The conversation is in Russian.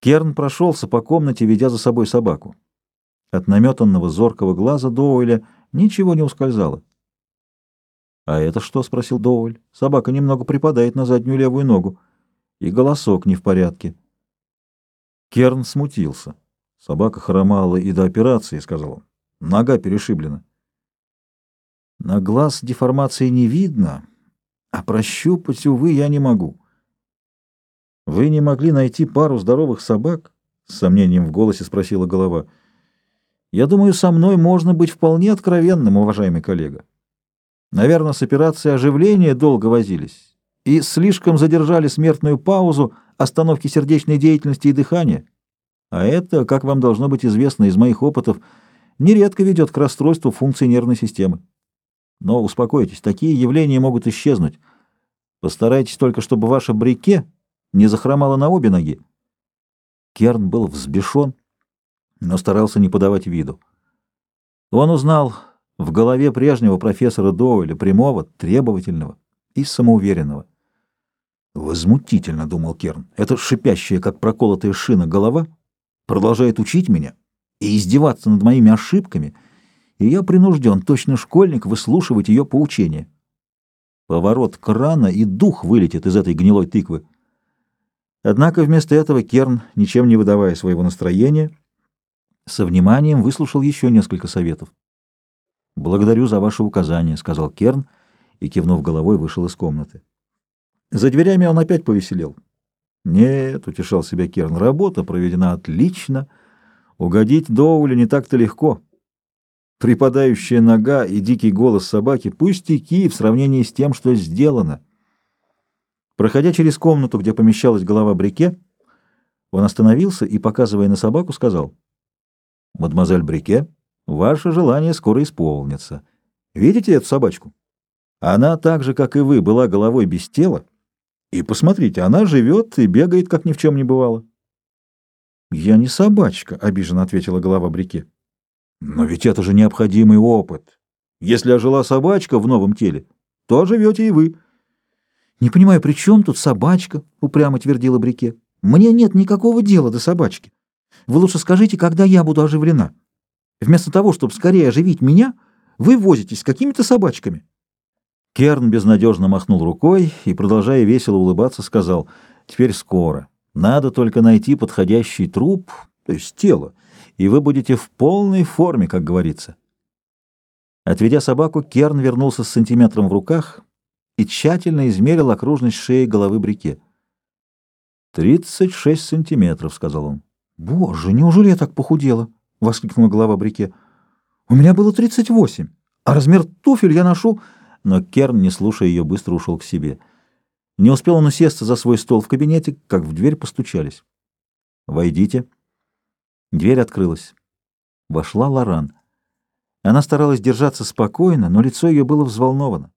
Керн прошелся по комнате, ведя за собой собаку. От наметанного зоркого глаза Доуэля ничего не ускользало. «А это что?» — спросил Доуэль. «Собака немного припадает на заднюю левую ногу, и голосок не в порядке». Керн смутился. «Собака хромала и до операции», — сказал он. «Нога перешиблена». «На глаз деформации не видно, а прощупать, увы, я не могу». «Вы не могли найти пару здоровых собак?» — с сомнением в голосе спросила голова. «Я думаю, со мной можно быть вполне откровенным, уважаемый коллега. Наверное, с операцией оживления долго возились и слишком задержали смертную паузу остановки сердечной деятельности и дыхания. А это, как вам должно быть известно из моих опытов, нередко ведет к расстройству функций нервной системы. Но успокойтесь, такие явления могут исчезнуть. Постарайтесь только, чтобы ваше брике не захромала на обе ноги. Керн был взбешен, но старался не подавать виду. Он узнал в голове прежнего профессора Доуэля, прямого, требовательного и самоуверенного. «Возмутительно», — думал Керн, — «эта шипящая, как проколотая шина, голова продолжает учить меня и издеваться над моими ошибками, и я принужден, точно школьник, выслушивать ее поучения. Поворот крана, и дух вылетит из этой гнилой тыквы». Однако вместо этого Керн, ничем не выдавая своего настроения, со вниманием выслушал еще несколько советов. «Благодарю за ваше указание», — сказал Керн и, кивнув головой, вышел из комнаты. За дверями он опять повеселел. «Нет», — утешал себя Керн, — «работа проведена отлично. Угодить Доулю не так-то легко. Припадающая нога и дикий голос собаки — пустяки в сравнении с тем, что сделано». Проходя через комнату, где помещалась голова Брике, он остановился и, показывая на собаку, сказал, «Мадемуазель Брике, ваше желание скоро исполнится. Видите эту собачку? Она так же, как и вы, была головой без тела, и посмотрите, она живет и бегает, как ни в чем не бывало». «Я не собачка», — обиженно ответила голова Брике. «Но ведь это же необходимый опыт. Если ожила собачка в новом теле, то живете и вы». «Не понимаю, при чем тут собачка?» — упрямо твердила Брике. «Мне нет никакого дела до собачки. Вы лучше скажите, когда я буду оживлена. Вместо того, чтобы скорее оживить меня, вы возитесь с какими-то собачками». Керн безнадежно махнул рукой и, продолжая весело улыбаться, сказал, «Теперь скоро. Надо только найти подходящий труп, то есть тело, и вы будете в полной форме, как говорится». Отведя собаку, Керн вернулся с сантиметром в руках и тщательно измерил окружность шеи головы Брике. «Тридцать шесть сантиметров», — сказал он. «Боже, неужели я так похудела?» — воскликнула голова Брике. «У меня было тридцать восемь, а размер туфель я ношу...» Но Керн, не слушая ее, быстро ушел к себе. Не успел он усесться за свой стол в кабинете, как в дверь постучались. «Войдите». Дверь открылась. Вошла Лоран. Она старалась держаться спокойно, но лицо ее было взволновано.